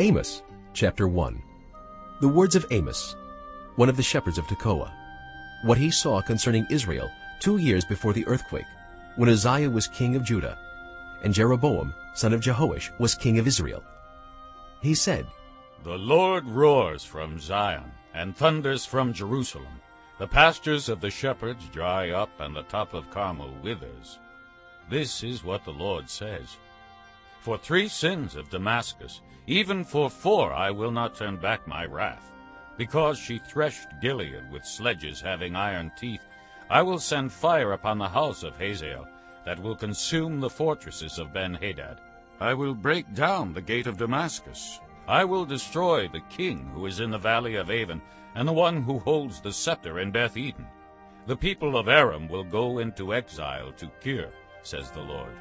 Amos chapter 1 The words of Amos, one of the shepherds of Tekoa, what he saw concerning Israel two years before the earthquake, when Uzziah was king of Judah, and Jeroboam son of Jehoash was king of Israel. He said, The Lord roars from Zion, and thunders from Jerusalem. The pastures of the shepherds dry up, and the top of Carmel withers. This is what the Lord says. For three sins of Damascus, even for four I will not turn back my wrath. Because she threshed Gilead with sledges having iron teeth, I will send fire upon the house of Hazael, that will consume the fortresses of Ben-Hadad. I will break down the gate of Damascus. I will destroy the king who is in the valley of Aven, and the one who holds the scepter in Beth-Eden. The people of Aram will go into exile to Kir, says the Lord.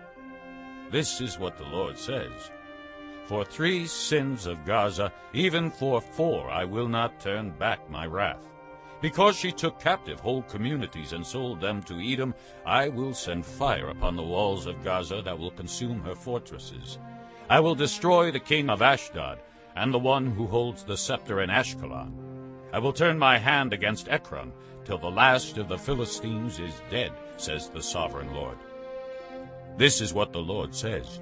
This is what the Lord says. For three sins of Gaza, even for four, I will not turn back my wrath. Because she took captive whole communities and sold them to Edom, I will send fire upon the walls of Gaza that will consume her fortresses. I will destroy the king of Ashdod, and the one who holds the scepter in Ashkelon. I will turn my hand against Ekron, till the last of the Philistines is dead, says the sovereign Lord. This is what the Lord says.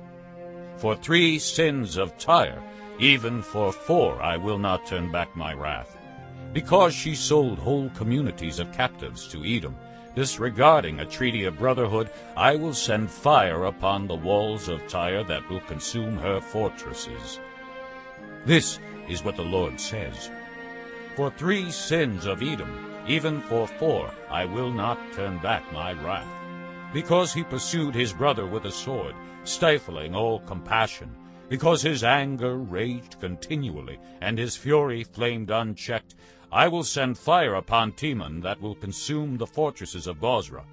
For three sins of Tyre, even for four I will not turn back my wrath. Because she sold whole communities of captives to Edom, disregarding a treaty of brotherhood, I will send fire upon the walls of Tyre that will consume her fortresses. This is what the Lord says. For three sins of Edom, even for four, I will not turn back my wrath because he pursued his brother with a sword, stifling all compassion, because his anger raged continually, and his fury flamed unchecked, I will send fire upon Teman that will consume the fortresses of Bozrah.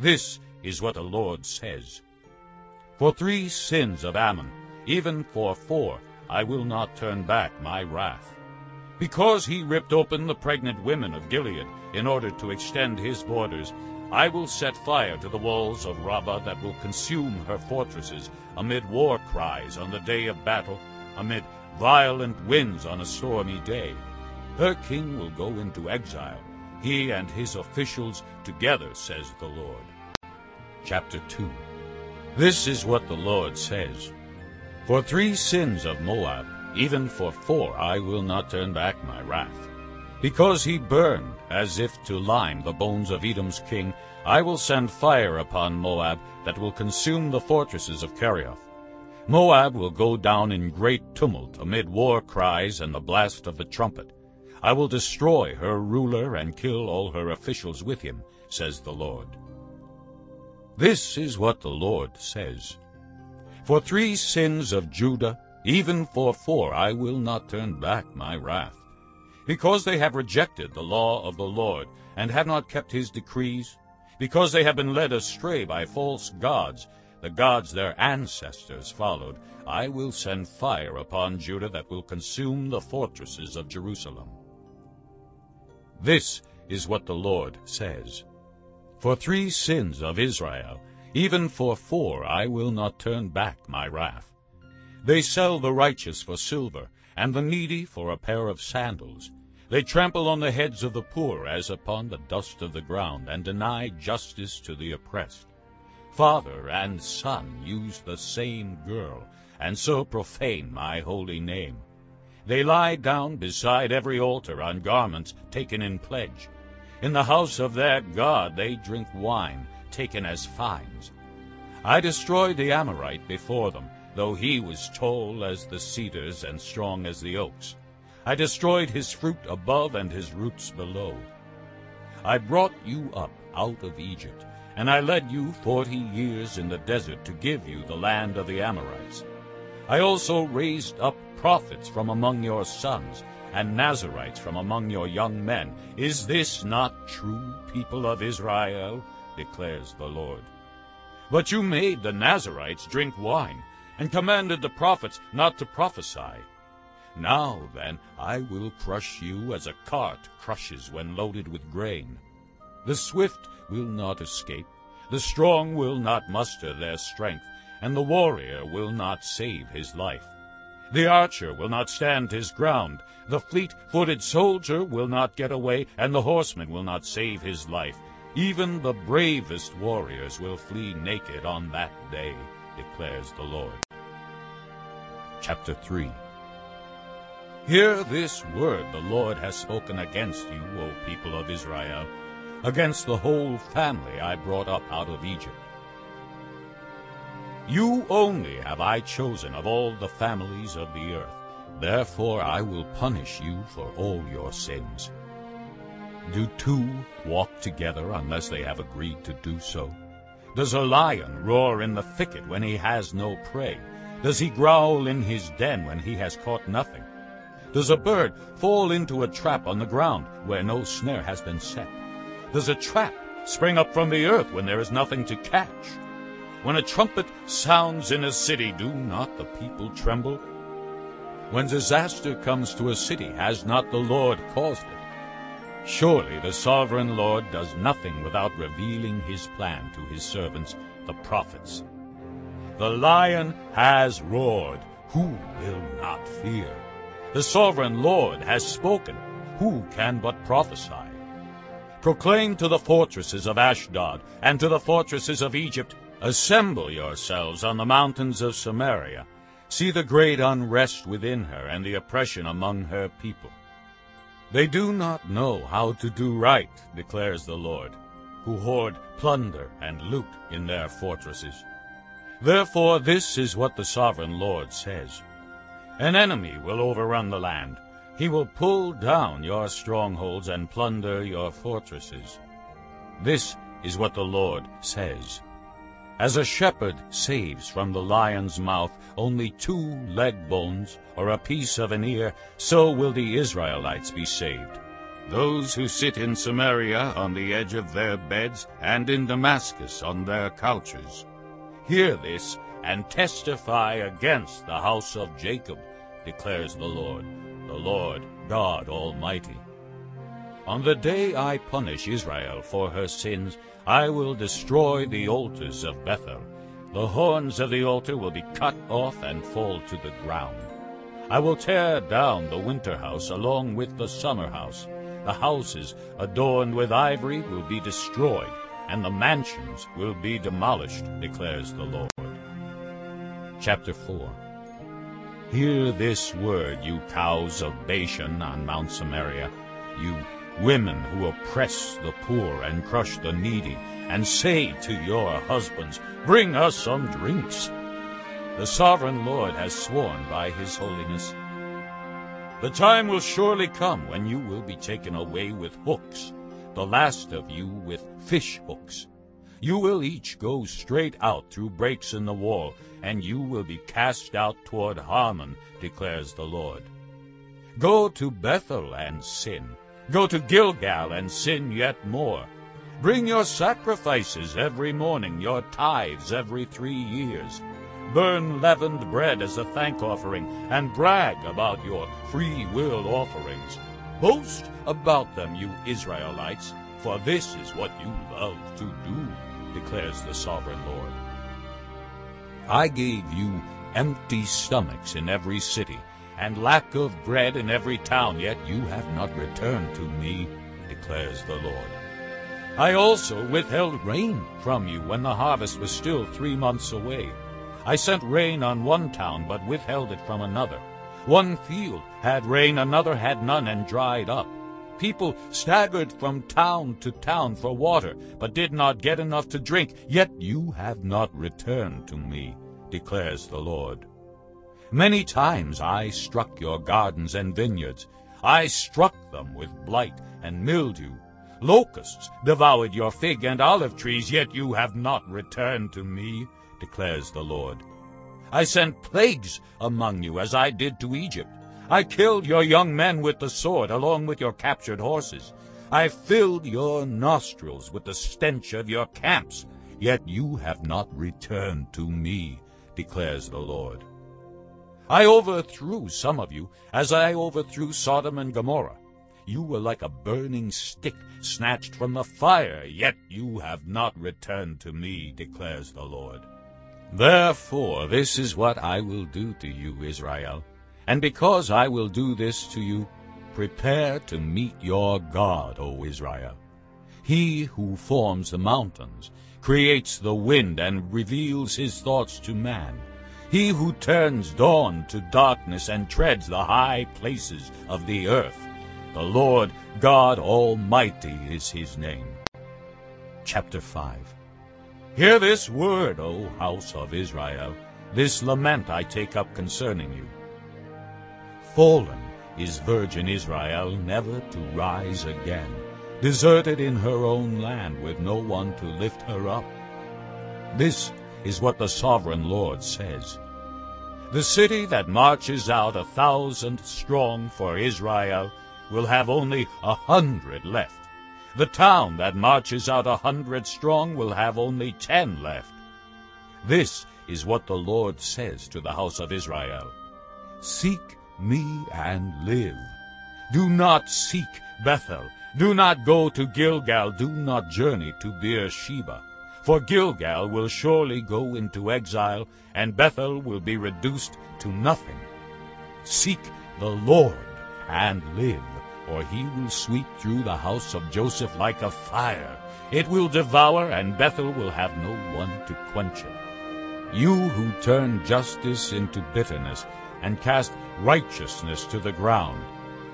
This is what the Lord says. For three sins of Ammon, even for four, I will not turn back my wrath. Because he ripped open the pregnant women of Gilead in order to extend his borders, I will set fire to the walls of Rabbah that will consume her fortresses amid war cries on the day of battle, amid violent winds on a stormy day. Her king will go into exile, he and his officials together, says the Lord. Chapter 2 This is what the Lord says. For three sins of Moab, even for four, I will not turn back my wrath. Because he burned, as if to lime, the bones of Edom's king, I will send fire upon Moab that will consume the fortresses of Kerioth. Moab will go down in great tumult amid war cries and the blast of the trumpet. I will destroy her ruler and kill all her officials with him, says the Lord. This is what the Lord says. For three sins of Judah, even for four, I will not turn back my wrath. Because they have rejected the law of the Lord, and have not kept his decrees, because they have been led astray by false gods, the gods their ancestors followed, I will send fire upon Judah that will consume the fortresses of Jerusalem. This is what the Lord says. For three sins of Israel, even for four, I will not turn back my wrath. They sell the righteous for silver, and the needy for a pair of sandals. They trample on the heads of the poor as upon the dust of the ground, and deny justice to the oppressed. Father and son use the same girl, and so profane my holy name. They lie down beside every altar on garments taken in pledge. In the house of their God they drink wine, taken as fines. I destroyed the Amorite before them, though he was tall as the cedars and strong as the oaks. I destroyed his fruit above and his roots below. I brought you up out of Egypt, and I led you forty years in the desert to give you the land of the Amorites. I also raised up prophets from among your sons, and Nazirites from among your young men. Is this not true, people of Israel? declares the Lord. But you made the Nazirites drink wine, and commanded the prophets not to prophesy. Now, then, I will crush you as a cart crushes when loaded with grain. The swift will not escape, the strong will not muster their strength, and the warrior will not save his life. The archer will not stand his ground. The fleet-footed soldier will not get away, and the horseman will not save his life. Even the bravest warriors will flee naked on that day, declares the Lord. Chapter 3 Hear this word the Lord has spoken against you, O people of Israel, against the whole family I brought up out of Egypt. You only have I chosen of all the families of the earth. Therefore I will punish you for all your sins. Do two walk together unless they have agreed to do so? Does a lion roar in the thicket when he has no prey? Does he growl in his den when he has caught nothing? Does a bird fall into a trap on the ground where no snare has been set? Does a trap spring up from the earth when there is nothing to catch? When a trumpet sounds in a city, do not the people tremble? When disaster comes to a city, has not the Lord caused it? Surely the sovereign Lord does nothing without revealing his plan to his servants, the prophets. The lion has roared. Who will not fear? The sovereign Lord has spoken. Who can but prophesy? Proclaim to the fortresses of Ashdod and to the fortresses of Egypt, Assemble yourselves on the mountains of Samaria. See the great unrest within her and the oppression among her people. They do not know how to do right, declares the Lord, who hoard plunder and loot in their fortresses. Therefore this is what the sovereign Lord says. An enemy will overrun the land. He will pull down your strongholds and plunder your fortresses. This is what the Lord says. As a shepherd saves from the lion's mouth only two leg bones or a piece of an ear, so will the Israelites be saved. Those who sit in Samaria on the edge of their beds, and in Damascus on their couches. Hear this, and testify against the house of Jacob, declares the Lord, the Lord God Almighty. On the day I punish Israel for her sins, I will destroy the altars of Bethel. The horns of the altar will be cut off and fall to the ground. I will tear down the winter house along with the summer house. The houses adorned with ivory will be destroyed, and the mansions will be demolished, declares the Lord. Chapter 4 Hear this word, you cows of Bashan on Mount Samaria, you women who oppress the poor and crush the needy, and say to your husbands, Bring us some drinks. The sovereign Lord has sworn by his holiness. The time will surely come when you will be taken away with hooks, the last of you with fish hooks. You will each go straight out through breaks in the wall, and you will be cast out toward Harmon, declares the Lord. Go to Bethel and sin. Go to Gilgal and sin yet more. Bring your sacrifices every morning, your tithes every three years. Burn leavened bread as a thank offering, and brag about your free will offerings. Boast about them, you Israelites, for this is what you love to do declares the sovereign Lord. I gave you empty stomachs in every city, and lack of bread in every town, yet you have not returned to me, declares the Lord. I also withheld rain from you when the harvest was still three months away. I sent rain on one town, but withheld it from another. One field had rain, another had none, and dried up. People staggered from town to town for water, but did not get enough to drink. Yet you have not returned to me, declares the Lord. Many times I struck your gardens and vineyards. I struck them with blight and mildew. Locusts devoured your fig and olive trees, yet you have not returned to me, declares the Lord. I sent plagues among you, as I did to Egypt. I killed your young men with the sword, along with your captured horses. I filled your nostrils with the stench of your camps, yet you have not returned to me, declares the Lord. I overthrew some of you, as I overthrew Sodom and Gomorrah. You were like a burning stick snatched from the fire, yet you have not returned to me, declares the Lord. Therefore this is what I will do to you, Israel. And because I will do this to you, prepare to meet your God, O Israel. He who forms the mountains, creates the wind, and reveals his thoughts to man. He who turns dawn to darkness and treads the high places of the earth. The Lord God Almighty is his name. Chapter 5 Hear this word, O house of Israel, this lament I take up concerning you. Fallen is virgin Israel, never to rise again, deserted in her own land, with no one to lift her up. This is what the sovereign Lord says. The city that marches out a thousand strong for Israel will have only a hundred left. The town that marches out a hundred strong will have only ten left. This is what the Lord says to the house of Israel. Seek me and live. Do not seek Bethel. Do not go to Gilgal. Do not journey to Beersheba. For Gilgal will surely go into exile, and Bethel will be reduced to nothing. Seek the Lord and live, or he will sweep through the house of Joseph like a fire. It will devour, and Bethel will have no one to quench it. You who turn justice into bitterness, and cast righteousness to the ground,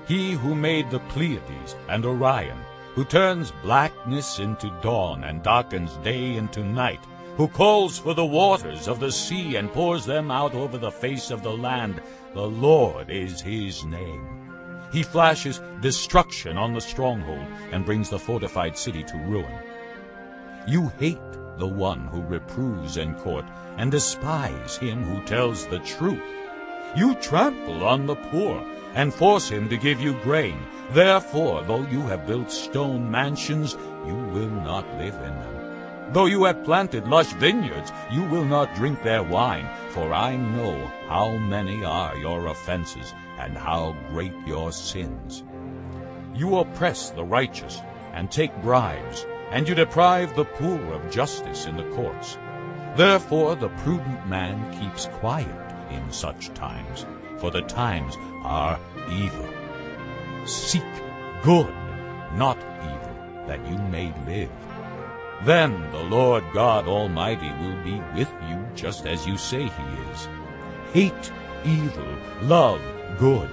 he who made the Pleiades and Orion, who turns blackness into dawn and darkens day into night, who calls for the waters of the sea and pours them out over the face of the land. The Lord is his name. He flashes destruction on the stronghold and brings the fortified city to ruin. You hate the one who reproves in court and despise him who tells the truth. You trample on the poor and force him to give you grain. Therefore, though you have built stone mansions, you will not live in them. Though you have planted lush vineyards, you will not drink their wine, for I know how many are your offenses, and how great your sins. You oppress the righteous, and take bribes, and you deprive the poor of justice in the courts. Therefore the prudent man keeps quiet in such times, for the times are evil. Seek good, not evil, that you may live. Then the Lord God Almighty will be with you just as you say he is. Hate evil, love good,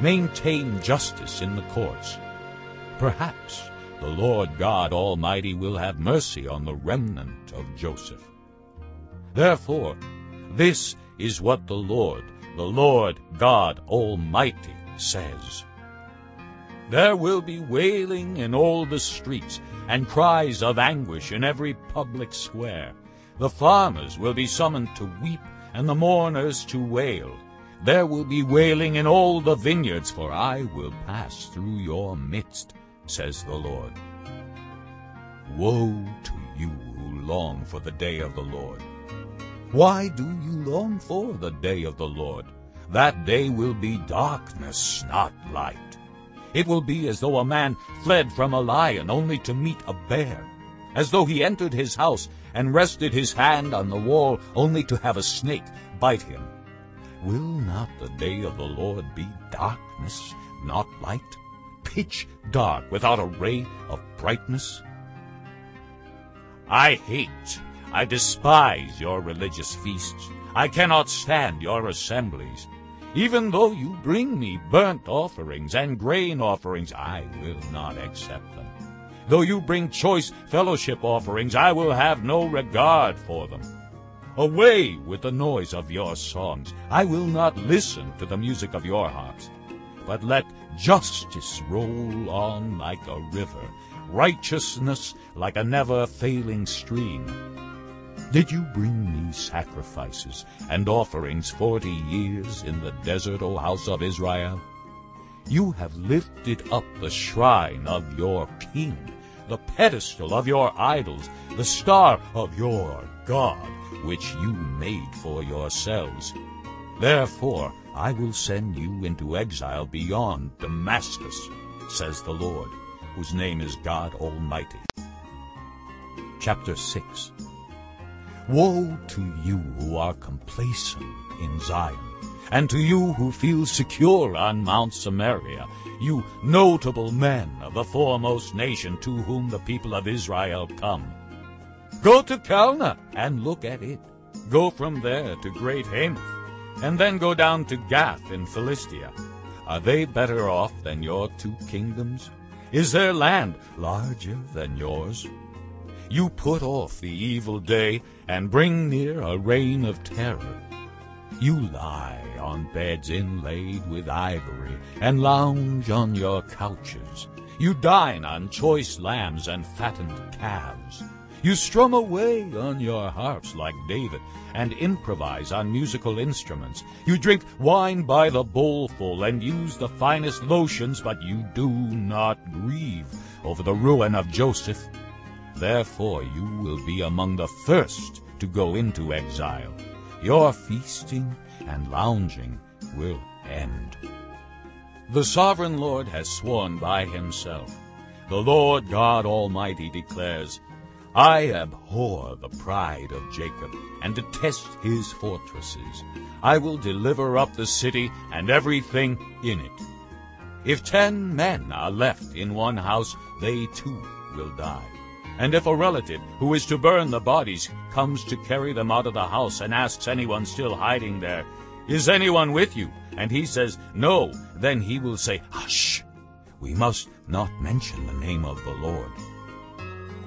maintain justice in the courts. Perhaps the Lord God Almighty will have mercy on the remnant of Joseph. Therefore, this is what the Lord, the Lord God Almighty, says. There will be wailing in all the streets, and cries of anguish in every public square. The farmers will be summoned to weep, and the mourners to wail. There will be wailing in all the vineyards, for I will pass through your midst, says the Lord. Woe to you who long for the day of the Lord. Why do you long for the day of the Lord? That day will be darkness, not light. It will be as though a man fled from a lion only to meet a bear, as though he entered his house and rested his hand on the wall only to have a snake bite him. Will not the day of the Lord be darkness, not light, pitch dark without a ray of brightness? I hate, I despise your religious feasts. I cannot stand your assemblies. Even though you bring me burnt offerings and grain offerings, I will not accept them. Though you bring choice fellowship offerings, I will have no regard for them. Away with the noise of your songs. I will not listen to the music of your harps. But let justice roll on like a river, righteousness like a never-failing stream. Did you bring me sacrifices and offerings forty years in the desert, O house of Israel? You have lifted up the shrine of your king, the pedestal of your idols, the star of your God, which you made for yourselves. Therefore I will send you into exile beyond Damascus, says the Lord, whose name is God Almighty. Chapter 6 Woe to you who are complacent in Zion, and to you who feel secure on Mount Samaria, you notable men of the foremost nation to whom the people of Israel come. Go to Calneh and look at it. Go from there to Great Hamath, and then go down to Gath in Philistia. Are they better off than your two kingdoms? Is their land larger than yours? You put off the evil day and bring near a reign of terror. You lie on beds inlaid with ivory and lounge on your couches. You dine on choice lambs and fattened calves. You strum away on your harps like David and improvise on musical instruments. You drink wine by the bowlful and use the finest lotions, but you do not grieve over the ruin of Joseph. Therefore you will be among the first to go into exile. Your feasting and lounging will end. The sovereign Lord has sworn by himself. The Lord God Almighty declares, I abhor the pride of Jacob, and detest his fortresses. I will deliver up the city and everything in it. If ten men are left in one house, they too will die. And if a relative who is to burn the bodies comes to carry them out of the house and asks anyone still hiding there, Is anyone with you? And he says, No, then he will say, Hush! We must not mention the name of the Lord.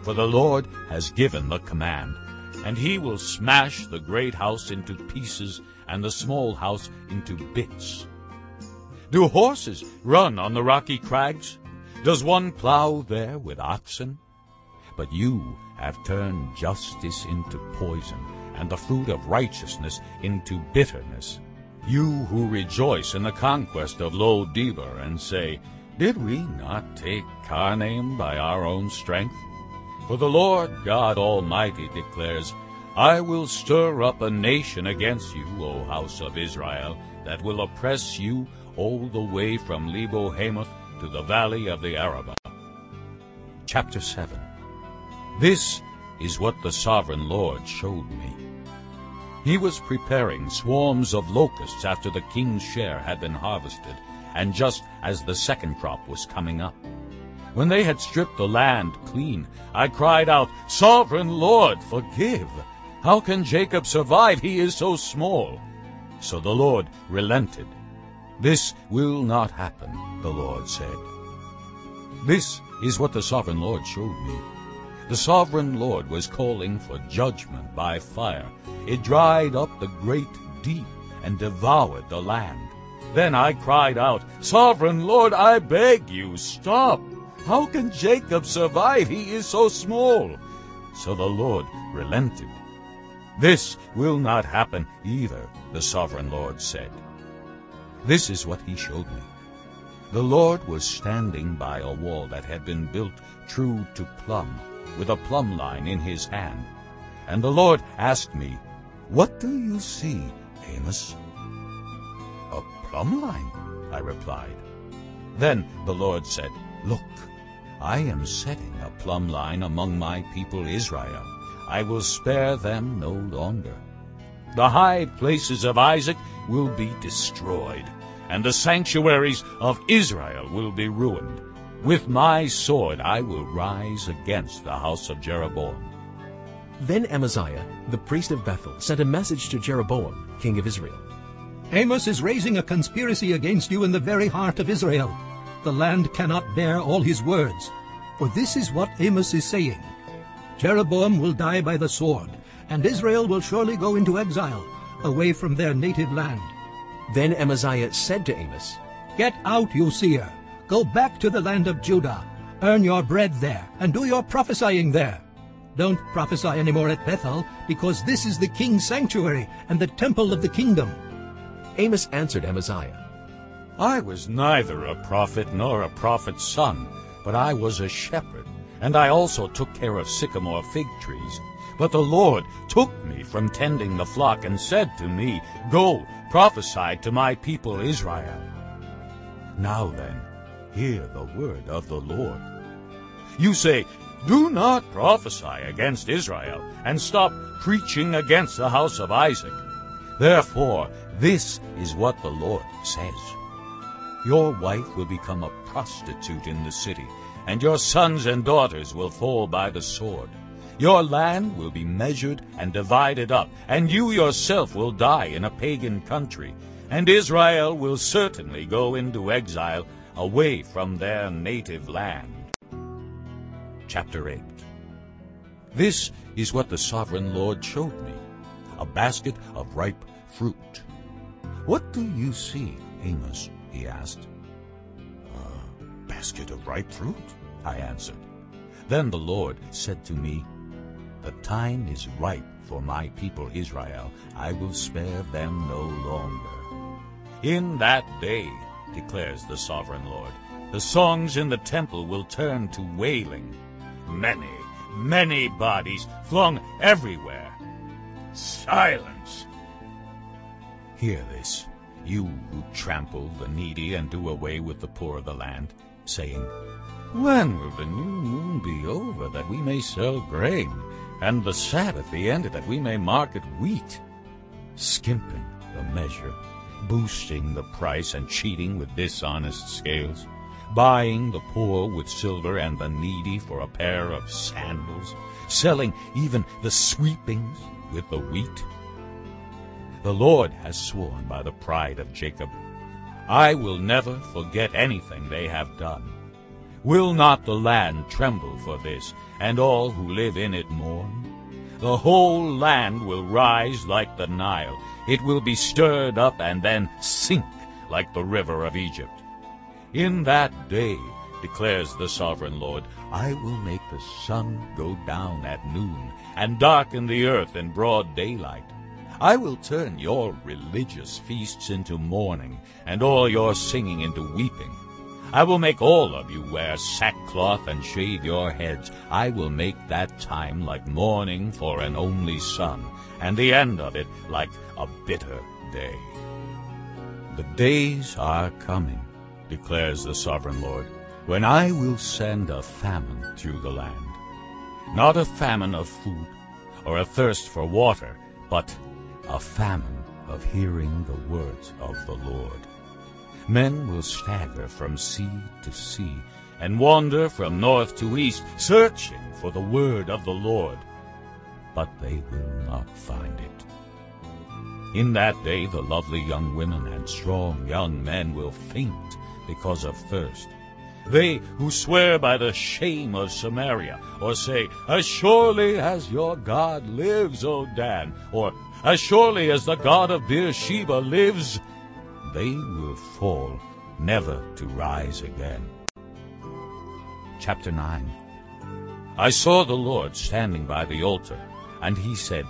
For the Lord has given the command, and he will smash the great house into pieces and the small house into bits. Do horses run on the rocky crags? Does one plow there with oxen? But you have turned justice into poison, and the fruit of righteousness into bitterness. You who rejoice in the conquest of Lo Debar and say, Did we not take Karnaim by our own strength? For the Lord God Almighty declares, I will stir up a nation against you, O house of Israel, that will oppress you all the way from Lebo Hamath to the valley of the Arabah. Chapter 7 This is what the sovereign Lord showed me. He was preparing swarms of locusts after the king's share had been harvested, and just as the second crop was coming up. When they had stripped the land clean, I cried out, Sovereign Lord, forgive! How can Jacob survive? He is so small. So the Lord relented. This will not happen, the Lord said. This is what the sovereign Lord showed me. The sovereign Lord was calling for judgment by fire. It dried up the great deep and devoured the land. Then I cried out, Sovereign Lord, I beg you, stop! How can Jacob survive? He is so small. So the Lord relented. This will not happen either, the sovereign Lord said. This is what he showed me. The Lord was standing by a wall that had been built true to plumb, with a plumb line in his hand. And the Lord asked me, What do you see, Amos? A plumb line, I replied. Then the Lord said, Look, I am setting a plumb line among my people Israel. I will spare them no longer. The high places of Isaac will be destroyed, and the sanctuaries of Israel will be ruined. With my sword I will rise against the house of Jeroboam. Then Amaziah, the priest of Bethel, sent a message to Jeroboam, king of Israel. Amos is raising a conspiracy against you in the very heart of Israel the land cannot bear all his words. For this is what Amos is saying. Jeroboam will die by the sword, and Israel will surely go into exile, away from their native land. Then Amaziah said to Amos, Get out, you seer. Go back to the land of Judah. Earn your bread there, and do your prophesying there. Don't prophesy anymore at Bethel, because this is the king's sanctuary and the temple of the kingdom. Amos answered Amaziah, I was neither a prophet nor a prophet's son, but I was a shepherd, and I also took care of sycamore fig trees. But the Lord took me from tending the flock and said to me, Go, prophesy to my people Israel. Now then, hear the word of the Lord. You say, Do not prophesy against Israel, and stop preaching against the house of Isaac. Therefore, this is what the Lord says. Your wife will become a prostitute in the city, and your sons and daughters will fall by the sword. Your land will be measured and divided up, and you yourself will die in a pagan country, and Israel will certainly go into exile away from their native land. Chapter 8 This is what the sovereign Lord showed me, a basket of ripe fruit. What do you see, Amos? he asked. A basket of ripe fruit, I answered. Then the Lord said to me, The time is ripe for my people Israel. I will spare them no longer. In that day, declares the sovereign Lord, the songs in the temple will turn to wailing. Many, many bodies flung everywhere. Silence! Hear this, you who trample the needy and do away with the poor of the land, saying, When will the new moon be over, that we may sell grain, and the Sabbath be ended, that we may market wheat? Skimping the measure, boosting the price, and cheating with dishonest scales, buying the poor with silver and the needy for a pair of sandals, selling even the sweepings with the wheat. The Lord has sworn by the pride of Jacob, I will never forget anything they have done. Will not the land tremble for this, and all who live in it mourn? The whole land will rise like the Nile. It will be stirred up and then sink like the river of Egypt. In that day, declares the sovereign Lord, I will make the sun go down at noon, and darken the earth in broad daylight. I will turn your religious feasts into mourning, and all your singing into weeping. I will make all of you wear sackcloth and shave your heads. I will make that time like mourning for an only son, and the end of it like a bitter day. The days are coming, declares the sovereign Lord, when I will send a famine through the land. Not a famine of food or a thirst for water, but a famine of hearing the words of the Lord. Men will stagger from sea to sea and wander from north to east, searching for the word of the Lord, but they will not find it. In that day the lovely young women and strong young men will faint because of thirst. They who swear by the shame of Samaria, or say, As surely as your God lives, O Dan, or As surely as the God of Beersheba lives, they will fall, never to rise again. Chapter 9 I saw the Lord standing by the altar, and he said,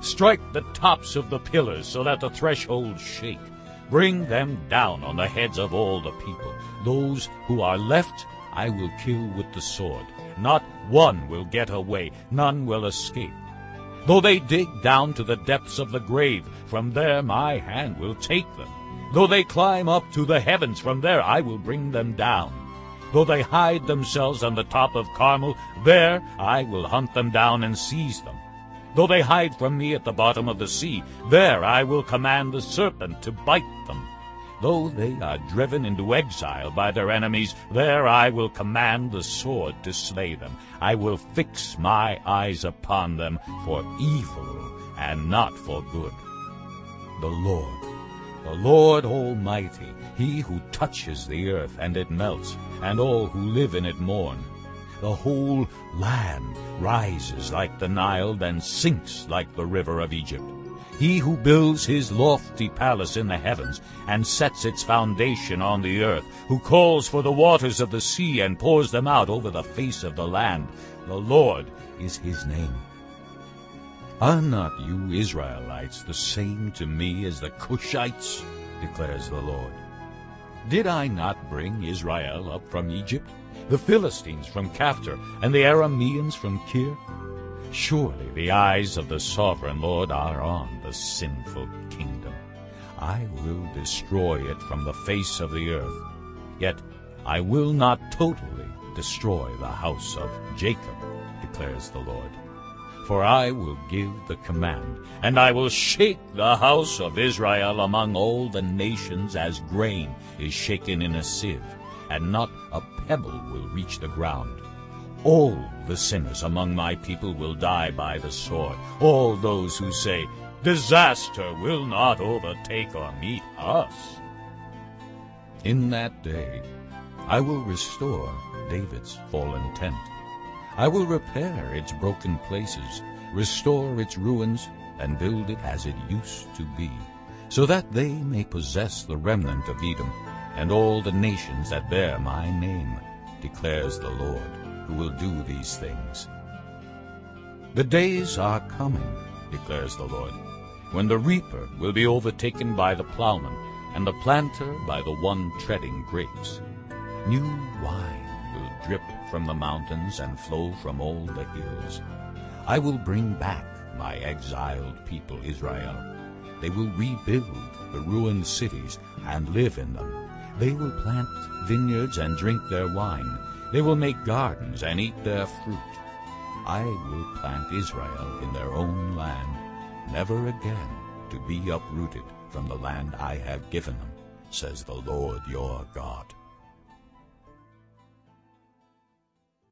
Strike the tops of the pillars so that the thresholds shake. Bring them down on the heads of all the people. Those who are left I will kill with the sword. Not one will get away, none will escape. Though they dig down to the depths of the grave, from there my hand will take them. Though they climb up to the heavens, from there I will bring them down. Though they hide themselves on the top of Carmel, there I will hunt them down and seize them. Though they hide from me at the bottom of the sea, there I will command the serpent to bite them. Though they are driven into exile by their enemies, there I will command the sword to slay them. I will fix my eyes upon them for evil and not for good. The Lord, the Lord Almighty, He who touches the earth and it melts, and all who live in it mourn. The whole land rises like the Nile, then sinks like the river of Egypt. He who builds his lofty palace in the heavens and sets its foundation on the earth, who calls for the waters of the sea and pours them out over the face of the land, the Lord is his name. Are not you Israelites the same to me as the Cushites? declares the Lord. Did I not bring Israel up from Egypt, the Philistines from Caphtor, and the Arameans from Kir? Surely the eyes of the sovereign Lord are on the sinful kingdom. I will destroy it from the face of the earth. Yet I will not totally destroy the house of Jacob, declares the Lord. For I will give the command, and I will shake the house of Israel among all the nations as grain is shaken in a sieve, and not a pebble will reach the ground. All the sinners among my people will die by the sword, all those who say, Disaster will not overtake or meet us. In that day I will restore David's fallen tent. I will repair its broken places, restore its ruins, and build it as it used to be, so that they may possess the remnant of Edom, and all the nations that bear my name, declares the Lord, who will do these things. The days are coming, declares the Lord, when the reaper will be overtaken by the plowman, and the planter by the one treading grapes. New wine drip from the mountains and flow from all the hills. I will bring back my exiled people Israel. They will rebuild the ruined cities and live in them. They will plant vineyards and drink their wine. They will make gardens and eat their fruit. I will plant Israel in their own land, never again to be uprooted from the land I have given them, says the Lord your God.